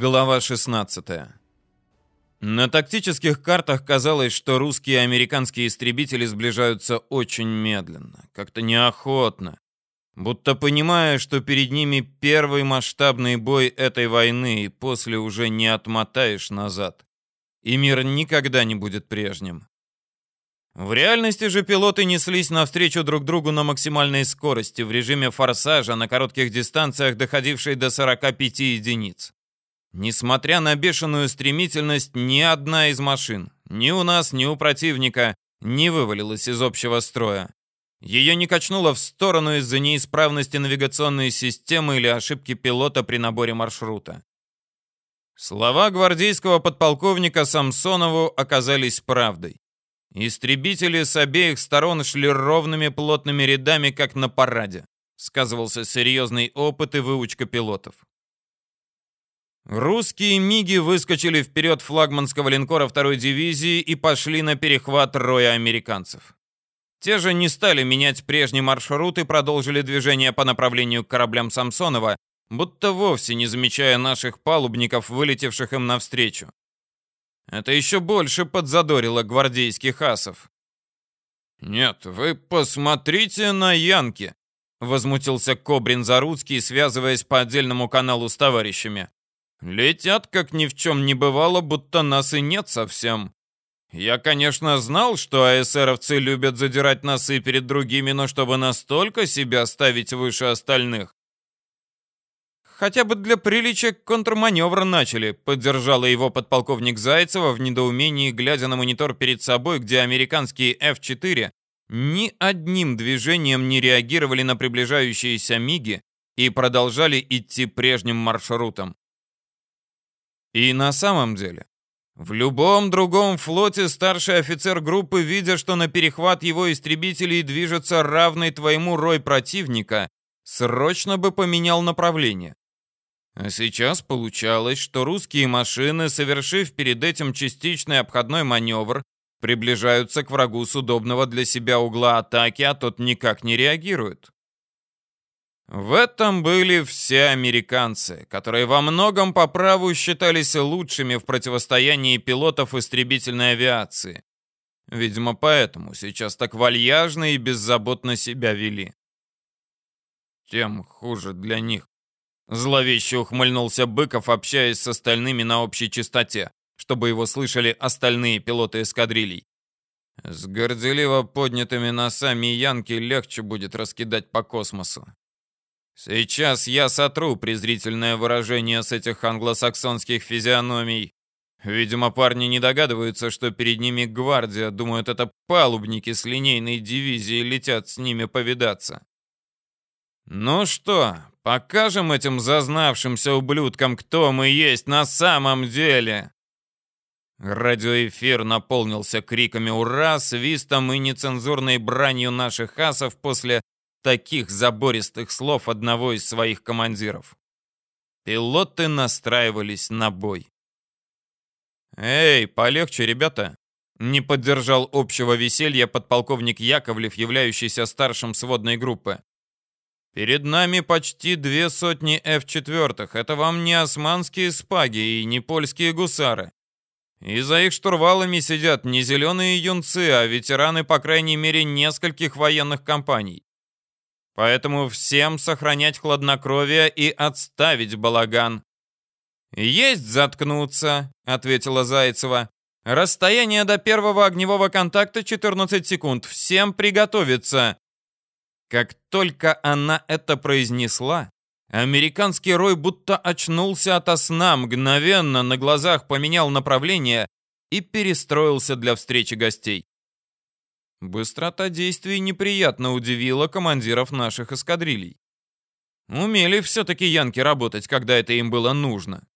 Глава 16. На тактических картах казалось, что русские и американские истребители сближаются очень медленно, как-то неохотно, будто понимая, что перед ними первый масштабный бой этой войны, и после уже не отмотаешь назад, и мир никогда не будет прежним. В реальности же пилоты неслись навстречу друг другу на максимальной скорости в режиме форсажа на коротких дистанциях, доходившей до 45 единиц. Несмотря на бешеную стремительность, ни одна из машин, ни у нас, ни у противника, не вывалилась из общего строя. Ее не качнуло в сторону из-за неисправности навигационной системы или ошибки пилота при наборе маршрута. Слова гвардейского подполковника Самсонову оказались правдой. Истребители с обеих сторон шли ровными плотными рядами, как на параде. Сказывался серьезный опыт и выучка пилотов. Русские МИГи выскочили вперед флагманского линкора второй дивизии и пошли на перехват роя американцев. Те же не стали менять прежний маршрут и продолжили движение по направлению к кораблям Самсонова, будто вовсе не замечая наших палубников, вылетевших им навстречу. Это еще больше подзадорило гвардейских асов. «Нет, вы посмотрите на Янки!» — возмутился Кобрин Заруцкий, связываясь по отдельному каналу с товарищами. Летят, как ни в чем не бывало, будто нас и нет совсем. Я, конечно, знал, что АСРовцы любят задирать носы перед другими, но чтобы настолько себя ставить выше остальных. Хотя бы для приличия контрманевр начали, поддержала его подполковник Зайцева в недоумении, глядя на монитор перед собой, где американские F-4 ни одним движением не реагировали на приближающиеся миги и продолжали идти прежним маршрутом. И на самом деле, в любом другом флоте старший офицер группы, видя, что на перехват его истребителей движется равный твоему рой противника, срочно бы поменял направление. А сейчас получалось, что русские машины, совершив перед этим частичный обходной маневр, приближаются к врагу с удобного для себя угла атаки, а тот никак не реагирует. В этом были все американцы, которые во многом по праву считались лучшими в противостоянии пилотов истребительной авиации. Видимо, поэтому сейчас так вальяжно и беззаботно себя вели. Тем хуже для них. Зловеще ухмыльнулся Быков, общаясь с остальными на общей частоте, чтобы его слышали остальные пилоты эскадрилей. С горделиво поднятыми носами Янки легче будет раскидать по космосу. Сейчас я сотру презрительное выражение с этих англосаксонских физиономий. Видимо, парни не догадываются, что перед ними гвардия, думают, это палубники с линейной дивизии летят с ними повидаться. Ну что, покажем этим зазнавшимся ублюдкам, кто мы есть на самом деле. Радиоэфир наполнился криками «Ура!», свистом и нецензурной бранью наших асов после таких забористых слов одного из своих командиров. Пилоты настраивались на бой. «Эй, полегче, ребята!» Не поддержал общего веселья подполковник Яковлев, являющийся старшим сводной группы. «Перед нами почти две сотни F-4. Это вам не османские спаги и не польские гусары. И за их штурвалами сидят не зеленые юнцы, а ветераны, по крайней мере, нескольких военных компаний. Поэтому всем сохранять хладнокровие и отставить балаган. «Есть заткнуться», — ответила Зайцева. «Расстояние до первого огневого контакта 14 секунд. Всем приготовиться». Как только она это произнесла, американский рой будто очнулся ото сна, мгновенно на глазах поменял направление и перестроился для встречи гостей. Быстрота действий неприятно удивила командиров наших эскадрилей. Умели все-таки янки работать, когда это им было нужно.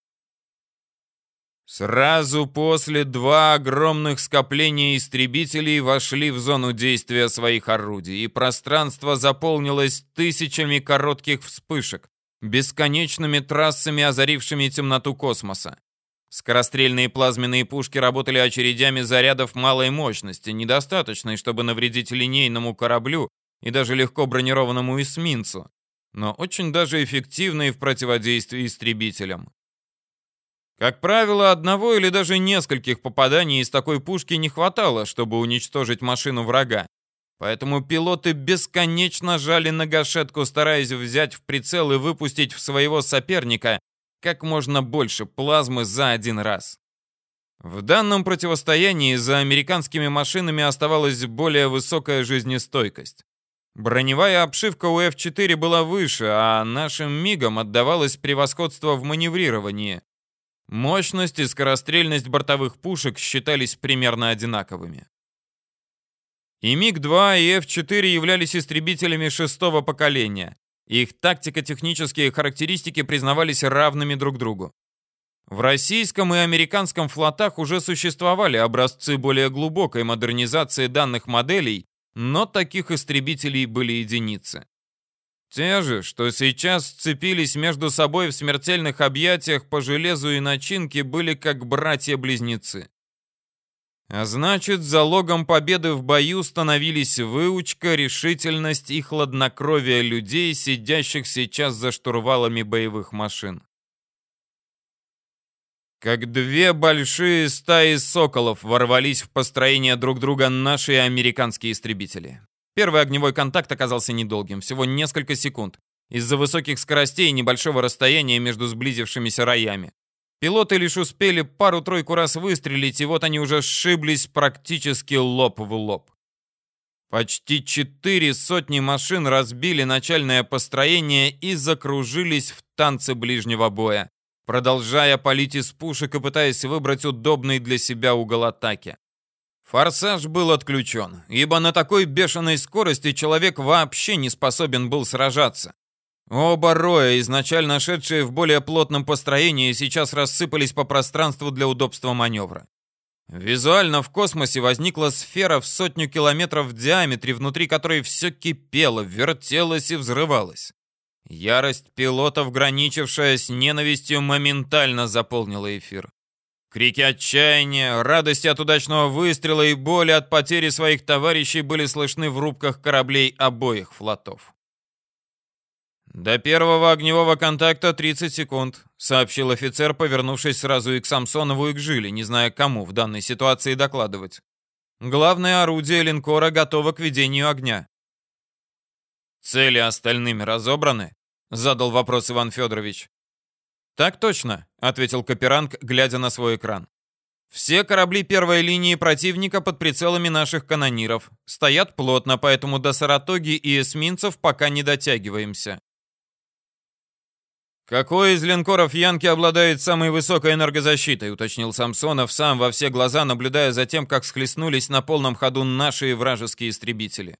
Сразу после два огромных скопления истребителей вошли в зону действия своих орудий, и пространство заполнилось тысячами коротких вспышек, бесконечными трассами, озарившими темноту космоса. Скорострельные плазменные пушки работали очередями зарядов малой мощности, недостаточной, чтобы навредить линейному кораблю и даже легко бронированному эсминцу, но очень даже эффективные в противодействии истребителям. Как правило, одного или даже нескольких попаданий из такой пушки не хватало, чтобы уничтожить машину врага. Поэтому пилоты бесконечно жали на гашетку, стараясь взять в прицел и выпустить в своего соперника как можно больше плазмы за один раз. В данном противостоянии за американскими машинами оставалась более высокая жизнестойкость. Броневая обшивка у F4 была выше, а нашим мигам отдавалось превосходство в маневрировании. Мощность и скорострельность бортовых пушек считались примерно одинаковыми. И МиГ-2, и F-4 являлись истребителями шестого поколения. Их тактико-технические характеристики признавались равными друг другу. В российском и американском флотах уже существовали образцы более глубокой модернизации данных моделей, но таких истребителей были единицы. Те же, что сейчас сцепились между собой в смертельных объятиях по железу и начинке, были как братья-близнецы. А значит, залогом победы в бою становились выучка, решительность и хладнокровие людей, сидящих сейчас за штурвалами боевых машин. Как две большие стаи соколов ворвались в построение друг друга наши американские истребители. Первый огневой контакт оказался недолгим, всего несколько секунд, из-за высоких скоростей и небольшого расстояния между сблизившимися роями. Пилоты лишь успели пару-тройку раз выстрелить, и вот они уже сшиблись практически лоб в лоб. Почти четыре сотни машин разбили начальное построение и закружились в танце ближнего боя, продолжая палить из пушек и пытаясь выбрать удобный для себя угол атаки. Форсаж был отключен, ибо на такой бешеной скорости человек вообще не способен был сражаться. Оба роя, изначально шедшие в более плотном построении, сейчас рассыпались по пространству для удобства маневра. Визуально в космосе возникла сфера в сотню километров в диаметре, внутри которой все кипело, вертелось и взрывалось. Ярость пилотов, граничившая с ненавистью, моментально заполнила эфир. Крики отчаяния, радости от удачного выстрела и боли от потери своих товарищей были слышны в рубках кораблей обоих флотов. «До первого огневого контакта 30 секунд», — сообщил офицер, повернувшись сразу и к Самсонову, и к Жиле, не зная, кому в данной ситуации докладывать. «Главное орудие линкора готово к ведению огня». «Цели остальными разобраны?» — задал вопрос Иван Федорович. «Так точно», — ответил Каперанг, глядя на свой экран. «Все корабли первой линии противника под прицелами наших канониров. Стоят плотно, поэтому до Саратоги и эсминцев пока не дотягиваемся. «Какой из линкоров Янки обладает самой высокой энергозащитой?» — уточнил Самсонов, сам во все глаза наблюдая за тем, как схлестнулись на полном ходу наши вражеские истребители.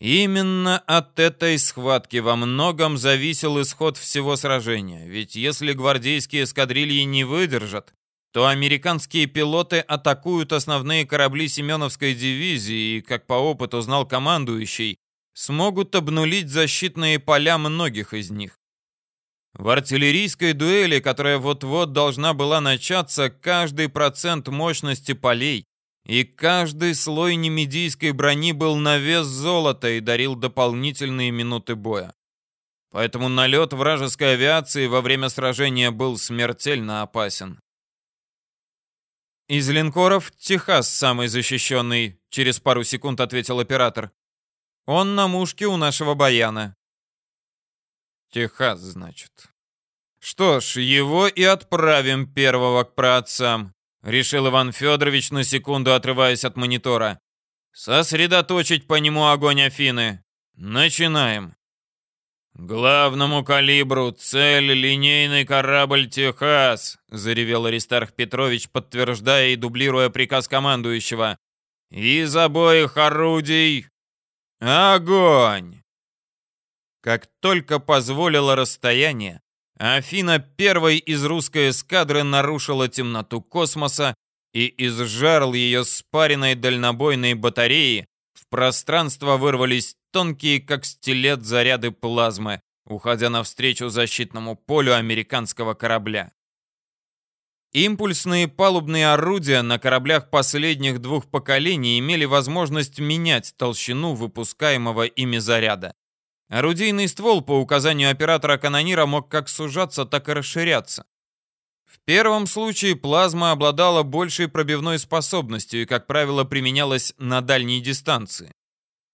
Именно от этой схватки во многом зависел исход всего сражения, ведь если гвардейские эскадрильи не выдержат, то американские пилоты атакуют основные корабли Семеновской дивизии и, как по опыту знал командующий, смогут обнулить защитные поля многих из них. В артиллерийской дуэли, которая вот-вот должна была начаться, каждый процент мощности полей и каждый слой немедийской брони был на вес золота и дарил дополнительные минуты боя. Поэтому налет вражеской авиации во время сражения был смертельно опасен. «Из линкоров Техас самый защищенный», — через пару секунд ответил оператор. «Он на мушке у нашего баяна». Техас, значит. Что ж, его и отправим первого к праотцам, решил Иван Федорович на секунду отрываясь от монитора. Сосредоточить по нему огонь Афины. Начинаем. «Главному калибру цель линейный корабль «Техас», — заревел Аристарх Петрович, подтверждая и дублируя приказ командующего. «Из обоих орудий огонь!» Как только позволило расстояние, Афина первой из русской эскадры нарушила темноту космоса и из жерл ее спаренной дальнобойной батареи в пространство вырвались тонкие, как стилет, заряды плазмы, уходя навстречу защитному полю американского корабля. Импульсные палубные орудия на кораблях последних двух поколений имели возможность менять толщину выпускаемого ими заряда. Орудийный ствол по указанию оператора канонира мог как сужаться, так и расширяться. В первом случае плазма обладала большей пробивной способностью и, как правило, применялась на дальней дистанции.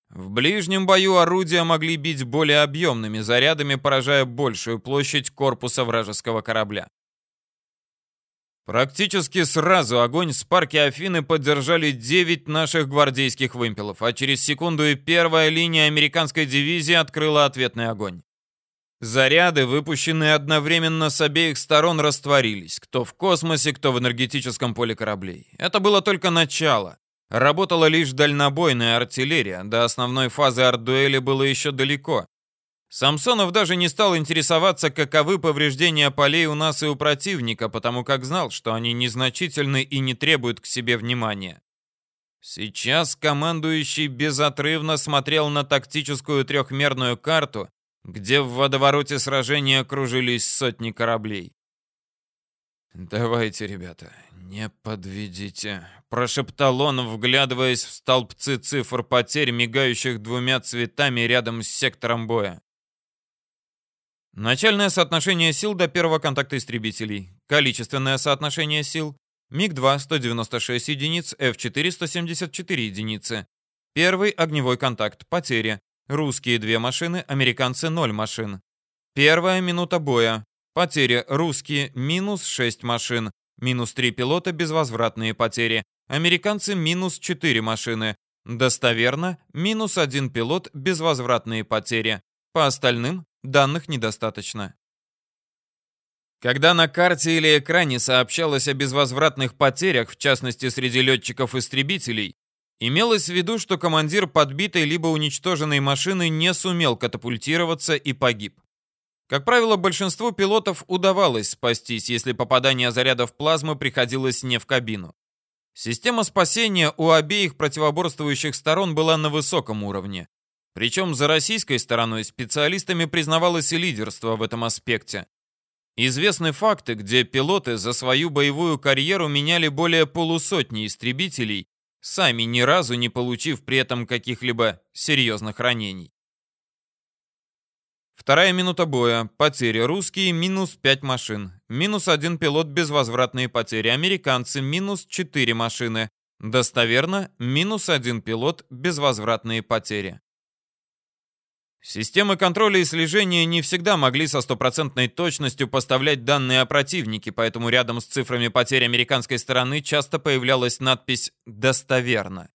В ближнем бою орудия могли бить более объемными зарядами, поражая большую площадь корпуса вражеского корабля. Практически сразу огонь с парки Афины поддержали 9 наших гвардейских вымпелов, а через секунду и первая линия американской дивизии открыла ответный огонь. Заряды, выпущенные одновременно с обеих сторон, растворились, кто в космосе, кто в энергетическом поле кораблей. Это было только начало. Работала лишь дальнобойная артиллерия, до основной фазы арт-дуэли было еще далеко. Самсонов даже не стал интересоваться, каковы повреждения полей у нас и у противника, потому как знал, что они незначительны и не требуют к себе внимания. Сейчас командующий безотрывно смотрел на тактическую трехмерную карту, где в водовороте сражения кружились сотни кораблей. «Давайте, ребята, не подведите», — прошептал он, вглядываясь в столбцы цифр потерь, мигающих двумя цветами рядом с сектором боя. Начальное соотношение сил до первого контакта истребителей. Количественное соотношение сил. МиГ-2 196 единиц, F-4 174 единицы. Первый огневой контакт. Потери. Русские 2 машины, американцы 0 машин. Первая минута боя. Потери русские минус 6 машин, минус 3 пилота, безвозвратные потери. Американцы минус 4 машины. Достоверно, минус 1 пилот, безвозвратные потери. По остальным данных недостаточно. Когда на карте или экране сообщалось о безвозвратных потерях, в частности среди летчиков-истребителей, имелось в виду, что командир подбитой либо уничтоженной машины не сумел катапультироваться и погиб. Как правило, большинству пилотов удавалось спастись, если попадание зарядов плазмы приходилось не в кабину. Система спасения у обеих противоборствующих сторон была на высоком уровне. Причем за российской стороной специалистами признавалось и лидерство в этом аспекте. Известны факты, где пилоты за свою боевую карьеру меняли более полусотни истребителей, сами ни разу не получив при этом каких-либо серьезных ранений. Вторая минута боя. Потери. Русские минус 5 машин. Минус один пилот безвозвратные потери. Американцы минус 4 машины. Достоверно, минус один пилот безвозвратные потери. Системы контроля и слежения не всегда могли со стопроцентной точностью поставлять данные о противнике, поэтому рядом с цифрами потерь американской стороны часто появлялась надпись «Достоверно».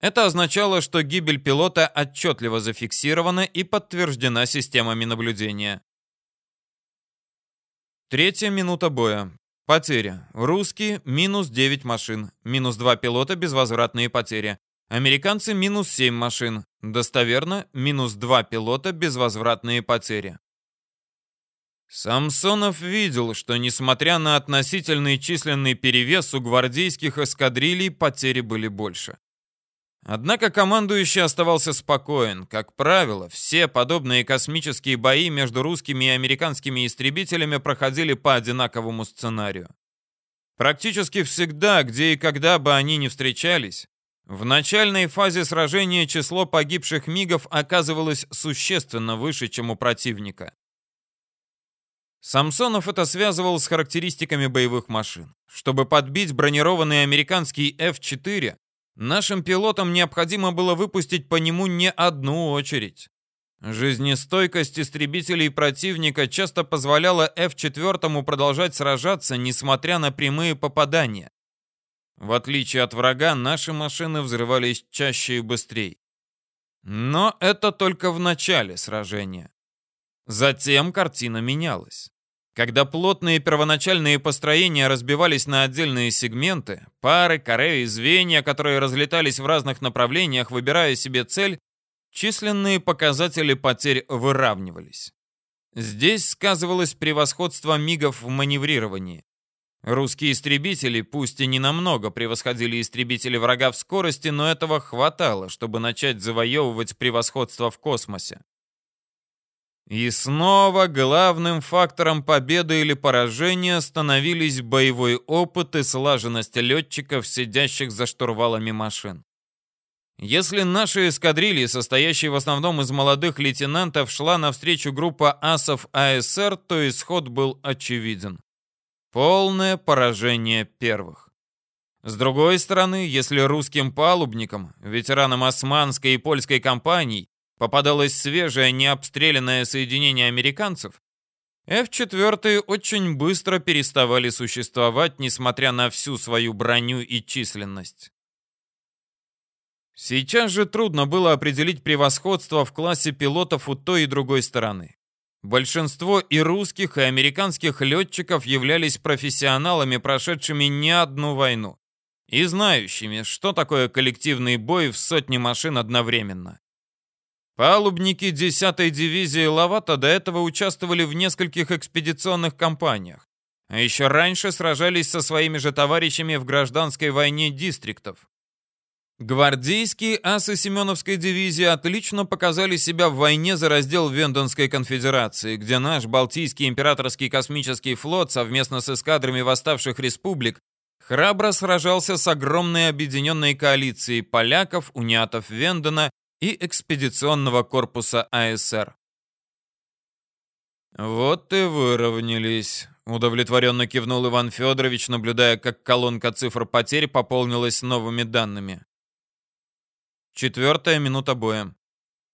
Это означало, что гибель пилота отчетливо зафиксирована и подтверждена системами наблюдения. Третья минута боя. Потеря. Русские – минус 9 машин, минус 2 пилота, безвозвратные потери. Американцы – минус 7 машин. Достоверно, минус 2 пилота, безвозвратные потери. Самсонов видел, что несмотря на относительный численный перевес у гвардейских эскадрилей потери были больше. Однако командующий оставался спокоен. Как правило, все подобные космические бои между русскими и американскими истребителями проходили по одинаковому сценарию. Практически всегда, где и когда бы они ни встречались, в начальной фазе сражения число погибших мигов оказывалось существенно выше, чем у противника. Самсонов это связывал с характеристиками боевых машин. Чтобы подбить бронированный американский F-4, Нашим пилотам необходимо было выпустить по нему не одну очередь. Жизнестойкость истребителей противника часто позволяла F-4 продолжать сражаться, несмотря на прямые попадания. В отличие от врага, наши машины взрывались чаще и быстрее. Но это только в начале сражения. Затем картина менялась. Когда плотные первоначальные построения разбивались на отдельные сегменты, пары, каре и звенья, которые разлетались в разных направлениях, выбирая себе цель, численные показатели потерь выравнивались. Здесь сказывалось превосходство мигов в маневрировании. Русские истребители, пусть и не намного превосходили истребители врага в скорости, но этого хватало, чтобы начать завоевывать превосходство в космосе. И снова главным фактором победы или поражения становились боевой опыт и слаженность летчиков, сидящих за штурвалами машин. Если наши эскадрильи, состоящие в основном из молодых лейтенантов, шла навстречу группа асов АСР, то исход был очевиден. Полное поражение первых. С другой стороны, если русским палубникам, ветеранам османской и польской компаний, попадалось свежее необстрелянное соединение американцев, F-4 очень быстро переставали существовать, несмотря на всю свою броню и численность. Сейчас же трудно было определить превосходство в классе пилотов у той и другой стороны. Большинство и русских, и американских летчиков являлись профессионалами, прошедшими не одну войну, и знающими, что такое коллективный бой в сотне машин одновременно. Палубники 10-й дивизии Лавата до этого участвовали в нескольких экспедиционных кампаниях, а еще раньше сражались со своими же товарищами в гражданской войне дистриктов. Гвардейские асы Семеновской дивизии отлично показали себя в войне за раздел Вендонской конфедерации, где наш Балтийский императорский космический флот совместно с эскадрами восставших республик храбро сражался с огромной объединенной коалицией поляков, униатов Вендона и экспедиционного корпуса АСР. «Вот и выровнялись», — удовлетворенно кивнул Иван Федорович, наблюдая, как колонка цифр потерь пополнилась новыми данными. Четвертая минута боя.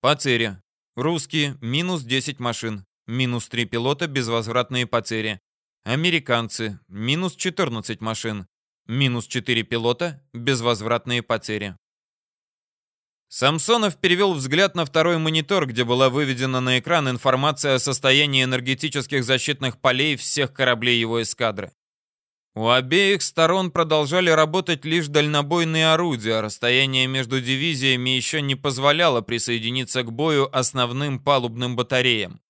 Потери. Русские – минус 10 машин, минус 3 пилота, безвозвратные потери. Американцы – минус 14 машин, минус 4 пилота, безвозвратные потери. Самсонов перевел взгляд на второй монитор, где была выведена на экран информация о состоянии энергетических защитных полей всех кораблей его эскадры. У обеих сторон продолжали работать лишь дальнобойные орудия, расстояние между дивизиями еще не позволяло присоединиться к бою основным палубным батареям.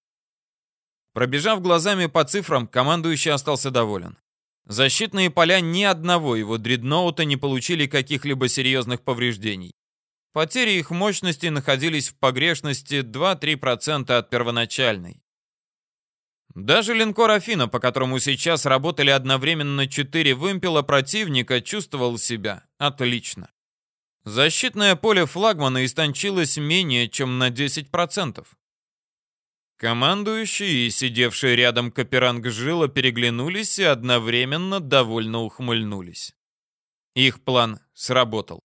Пробежав глазами по цифрам, командующий остался доволен. Защитные поля ни одного его дредноута не получили каких-либо серьезных повреждений. Потери их мощности находились в погрешности 2-3% от первоначальной. Даже линкор «Афина», по которому сейчас работали одновременно четыре вымпела противника, чувствовал себя отлично. Защитное поле флагмана истончилось менее чем на 10%. Командующий и сидевший рядом Каперанг Жила переглянулись и одновременно довольно ухмыльнулись. Их план сработал.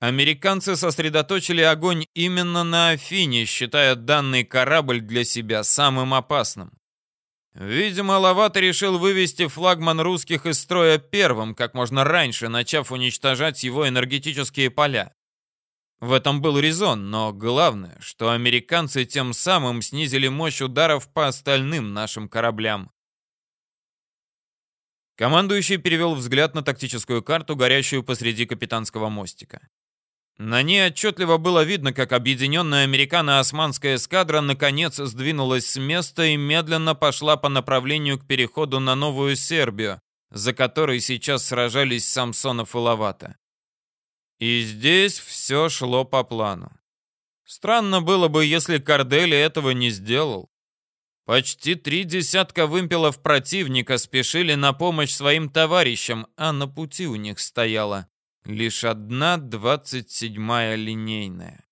Американцы сосредоточили огонь именно на Афине, считая данный корабль для себя самым опасным. Видимо, Лавата решил вывести флагман русских из строя первым, как можно раньше, начав уничтожать его энергетические поля. В этом был резон, но главное, что американцы тем самым снизили мощь ударов по остальным нашим кораблям. Командующий перевел взгляд на тактическую карту, горящую посреди капитанского мостика. На ней отчетливо было видно, как объединенная американо-османская эскадра наконец сдвинулась с места и медленно пошла по направлению к переходу на Новую Сербию, за которой сейчас сражались Самсонов и Лавата. И здесь все шло по плану. Странно было бы, если Кардели этого не сделал. Почти три десятка вымпелов противника спешили на помощь своим товарищам, а на пути у них стояла Лишь одна двадцать седьмая линейная.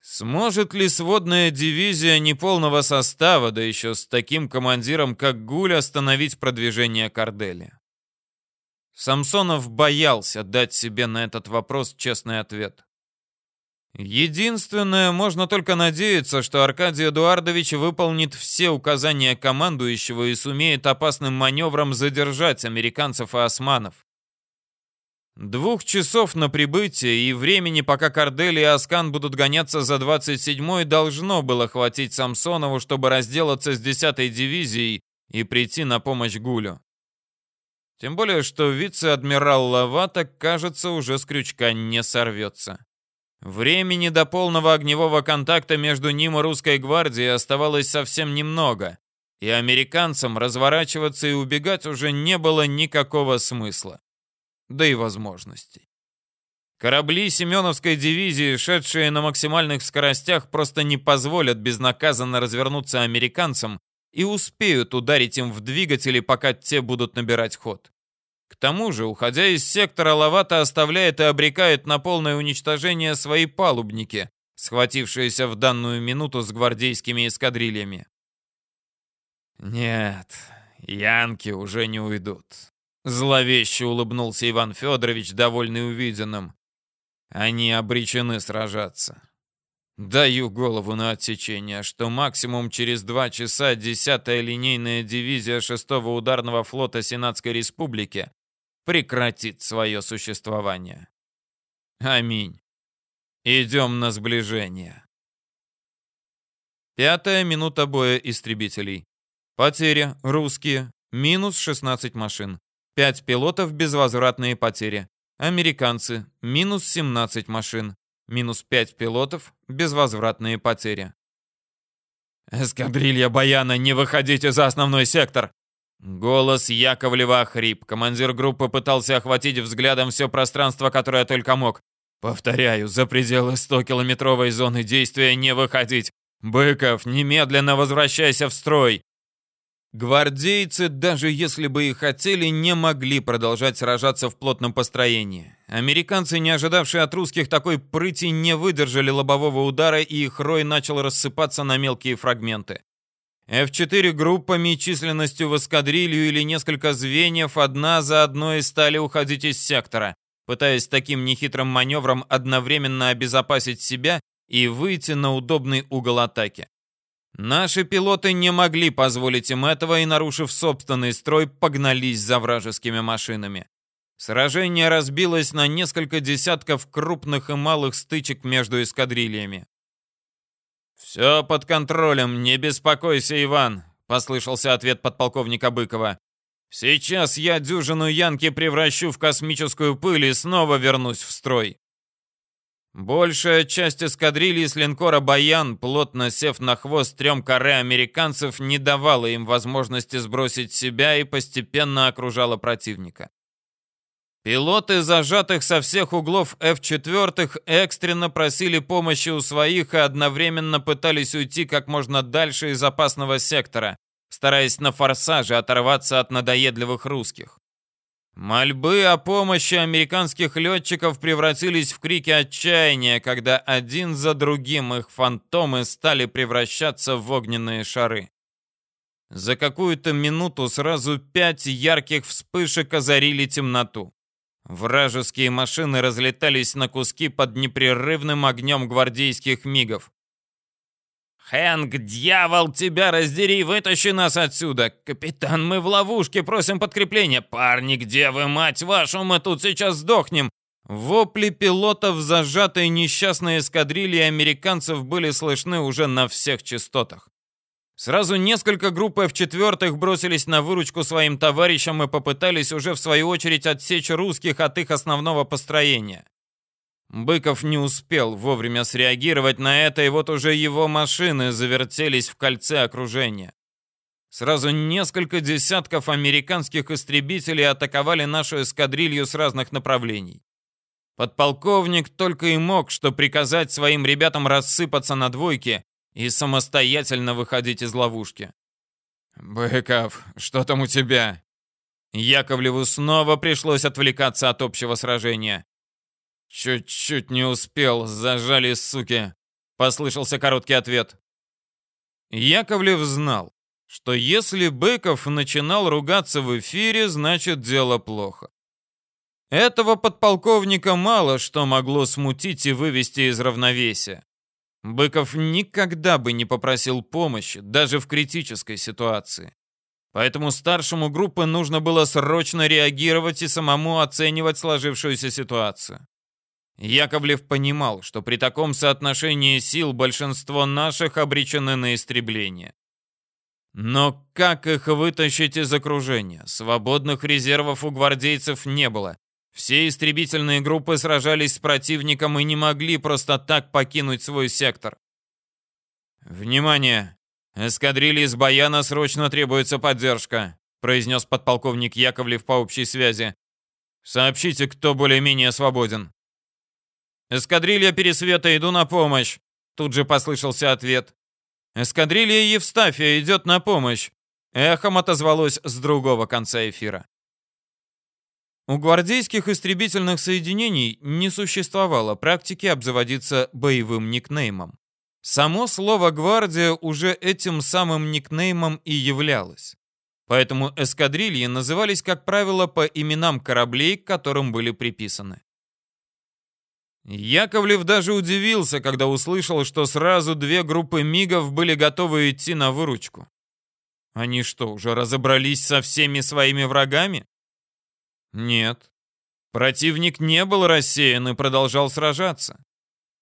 Сможет ли сводная дивизия неполного состава, да еще с таким командиром, как Гуль, остановить продвижение Кардели? Самсонов боялся дать себе на этот вопрос честный ответ. Единственное, можно только надеяться, что Аркадий Эдуардович выполнит все указания командующего и сумеет опасным маневром задержать американцев и османов. Двух часов на прибытие и времени, пока Кардели и Аскан будут гоняться за 27-й, должно было хватить Самсонову, чтобы разделаться с 10-й дивизией и прийти на помощь Гулю. Тем более, что вице-адмирал Лавата, кажется, уже с крючка не сорвется. Времени до полного огневого контакта между ним и русской гвардией оставалось совсем немного, и американцам разворачиваться и убегать уже не было никакого смысла да и возможностей. Корабли Семеновской дивизии, шедшие на максимальных скоростях, просто не позволят безнаказанно развернуться американцам и успеют ударить им в двигатели, пока те будут набирать ход. К тому же, уходя из сектора, Лавата оставляет и обрекает на полное уничтожение свои палубники, схватившиеся в данную минуту с гвардейскими эскадрильями. Нет, янки уже не уйдут. Зловеще улыбнулся Иван Федорович, довольный увиденным. Они обречены сражаться. Даю голову на отсечение, что максимум через два часа 10-я линейная дивизия 6-го ударного флота Сенатской Республики прекратит свое существование. Аминь. Идем на сближение. Пятая минута боя истребителей. Потери русские. Минус 16 машин. 5 пилотов безвозвратные потери. Американцы. Минус 17 машин. Минус 5 пилотов безвозвратные потери. «Эскадрилья Баяна, не выходите за основной сектор!» Голос Яковлева хрип. Командир группы пытался охватить взглядом все пространство, которое только мог. «Повторяю, за пределы 100-километровой зоны действия не выходить! Быков, немедленно возвращайся в строй!» Гвардейцы, даже если бы и хотели, не могли продолжать сражаться в плотном построении. Американцы, не ожидавшие от русских такой прыти, не выдержали лобового удара, и их рой начал рассыпаться на мелкие фрагменты. F4 группами численностью в эскадрилью или несколько звеньев одна за одной стали уходить из сектора, пытаясь таким нехитрым маневром одновременно обезопасить себя и выйти на удобный угол атаки. Наши пилоты не могли позволить им этого и, нарушив собственный строй, погнались за вражескими машинами. Сражение разбилось на несколько десятков крупных и малых стычек между эскадрильями. «Все под контролем, не беспокойся, Иван», — послышался ответ подполковника Быкова. «Сейчас я дюжину Янки превращу в космическую пыль и снова вернусь в строй». Большая часть эскадрильи с линкора «Баян», плотно сев на хвост трем каре американцев, не давала им возможности сбросить себя и постепенно окружала противника. Пилоты, зажатых со всех углов F-4, экстренно просили помощи у своих и одновременно пытались уйти как можно дальше из опасного сектора, стараясь на форсаже оторваться от надоедливых русских. Мольбы о помощи американских летчиков превратились в крики отчаяния, когда один за другим их фантомы стали превращаться в огненные шары. За какую-то минуту сразу пять ярких вспышек озарили темноту. Вражеские машины разлетались на куски под непрерывным огнем гвардейских мигов. «Хэнк, дьявол, тебя раздери, вытащи нас отсюда! Капитан, мы в ловушке, просим подкрепления! Парни, где вы, мать вашу, мы тут сейчас сдохнем!» Вопли пилотов зажатой несчастной эскадрильи американцев были слышны уже на всех частотах. Сразу несколько групп F-4 бросились на выручку своим товарищам и попытались уже в свою очередь отсечь русских от их основного построения. Быков не успел вовремя среагировать на это, и вот уже его машины завертелись в кольце окружения. Сразу несколько десятков американских истребителей атаковали нашу эскадрилью с разных направлений. Подполковник только и мог что приказать своим ребятам рассыпаться на двойки и самостоятельно выходить из ловушки. «Быков, что там у тебя?» Яковлеву снова пришлось отвлекаться от общего сражения. «Чуть-чуть не успел, зажали, суки!» — послышался короткий ответ. Яковлев знал, что если Быков начинал ругаться в эфире, значит дело плохо. Этого подполковника мало что могло смутить и вывести из равновесия. Быков никогда бы не попросил помощи, даже в критической ситуации. Поэтому старшему группы нужно было срочно реагировать и самому оценивать сложившуюся ситуацию. Яковлев понимал, что при таком соотношении сил большинство наших обречены на истребление. Но как их вытащить из окружения? Свободных резервов у гвардейцев не было. Все истребительные группы сражались с противником и не могли просто так покинуть свой сектор. «Внимание! Эскадрилье из Баяна срочно требуется поддержка», произнес подполковник Яковлев по общей связи. «Сообщите, кто более-менее свободен». «Эскадрилья Пересвета, иду на помощь!» Тут же послышался ответ. «Эскадрилья Евстафия идет на помощь!» Эхом отозвалось с другого конца эфира. У гвардейских истребительных соединений не существовало практики обзаводиться боевым никнеймом. Само слово «гвардия» уже этим самым никнеймом и являлось. Поэтому эскадрильи назывались, как правило, по именам кораблей, к которым были приписаны. Яковлев даже удивился, когда услышал, что сразу две группы мигов были готовы идти на выручку. Они что, уже разобрались со всеми своими врагами? Нет. Противник не был рассеян и продолжал сражаться.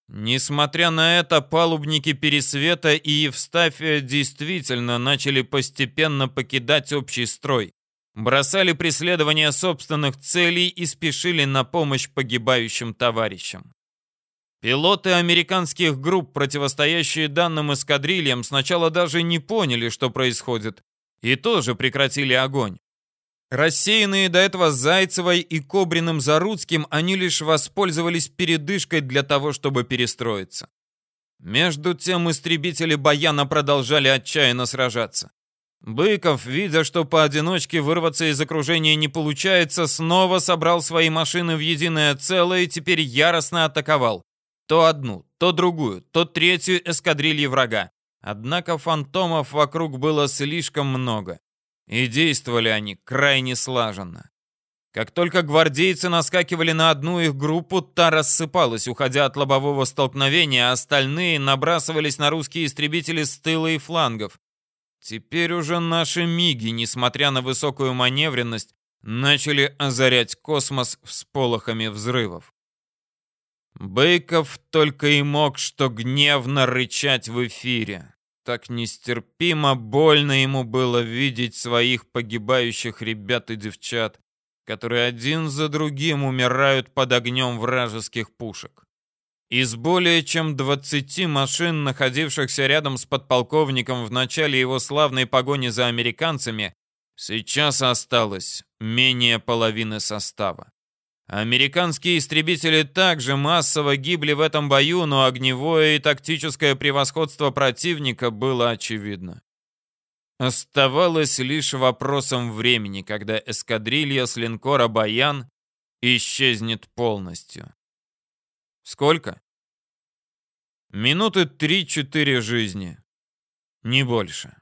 Несмотря на это, палубники Пересвета и Евстафия действительно начали постепенно покидать общий строй, бросали преследование собственных целей и спешили на помощь погибающим товарищам. Пилоты американских групп, противостоящие данным эскадрильям, сначала даже не поняли, что происходит, и тоже прекратили огонь. Рассеянные до этого Зайцевой и Кобриным Заруцким, они лишь воспользовались передышкой для того, чтобы перестроиться. Между тем истребители Баяна продолжали отчаянно сражаться. Быков, видя, что поодиночке вырваться из окружения не получается, снова собрал свои машины в единое целое и теперь яростно атаковал. То одну, то другую, то третью эскадрильи врага. Однако фантомов вокруг было слишком много. И действовали они крайне слаженно. Как только гвардейцы наскакивали на одну их группу, та рассыпалась, уходя от лобового столкновения, а остальные набрасывались на русские истребители с тыла и флангов. Теперь уже наши МИГи, несмотря на высокую маневренность, начали озарять космос всполохами взрывов. Быков только и мог что гневно рычать в эфире. Так нестерпимо больно ему было видеть своих погибающих ребят и девчат, которые один за другим умирают под огнем вражеских пушек. Из более чем 20 машин, находившихся рядом с подполковником в начале его славной погони за американцами, сейчас осталось менее половины состава. Американские истребители также массово гибли в этом бою, но огневое и тактическое превосходство противника было очевидно. Оставалось лишь вопросом времени, когда эскадрилья с линкора «Баян» исчезнет полностью. Сколько? Минуты три-четыре жизни. Не больше.